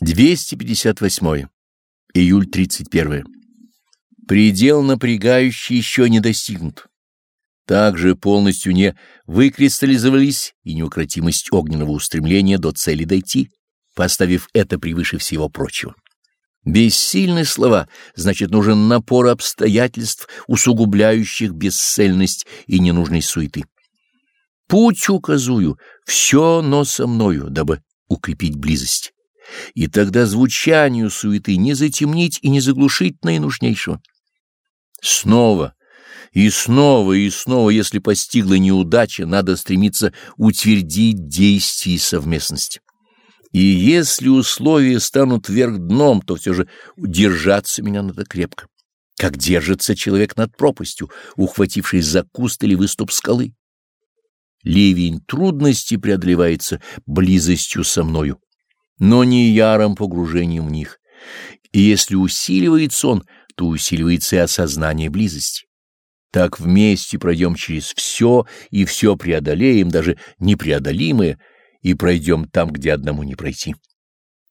258. Июль 31. Предел напрягающий еще не достигнут. Также полностью не выкристаллизовались и неукротимость огненного устремления до цели дойти, поставив это превыше всего прочего. Бессильны слова, значит, нужен напор обстоятельств, усугубляющих бесцельность и ненужной суеты. Путь указую, все, но со мною, дабы укрепить близость и тогда звучанию суеты не затемнить и не заглушить наинужнейшего. Снова и снова и снова, если постигла неудача, надо стремиться утвердить действие и совместность. И если условия станут вверх дном, то все же держаться меня надо крепко, как держится человек над пропастью, ухватившись за куст или выступ скалы. Ливень трудности преодолевается близостью со мною но не ярым погружением в них. И если усиливается он, то усиливается и осознание близости. Так вместе пройдем через все и все преодолеем, даже непреодолимое, и пройдем там, где одному не пройти.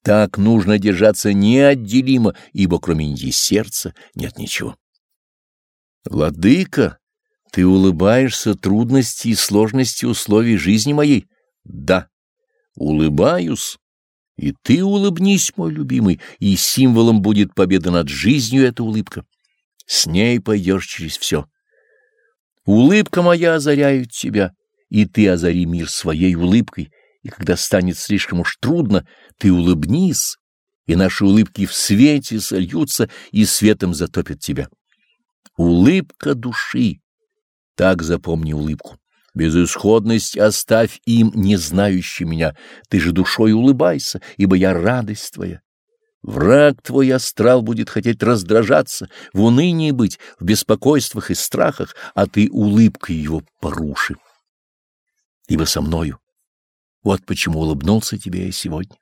Так нужно держаться неотделимо, ибо кроме нити сердца нет ничего. Владыка, ты улыбаешься трудности и сложности условий жизни моей? Да, улыбаюсь и ты улыбнись, мой любимый, и символом будет победа над жизнью эта улыбка. С ней пойдешь через все. Улыбка моя озаряет тебя, и ты озари мир своей улыбкой, и когда станет слишком уж трудно, ты улыбнись, и наши улыбки в свете сольются и светом затопят тебя. Улыбка души. Так запомни улыбку. Безысходность оставь им, не знающим меня. Ты же душой улыбайся, ибо я радость твоя. Враг твой астрал будет хотеть раздражаться, в унынии быть, в беспокойствах и страхах, а ты улыбкой его поруши. Ибо со мною. Вот почему улыбнулся тебе я сегодня.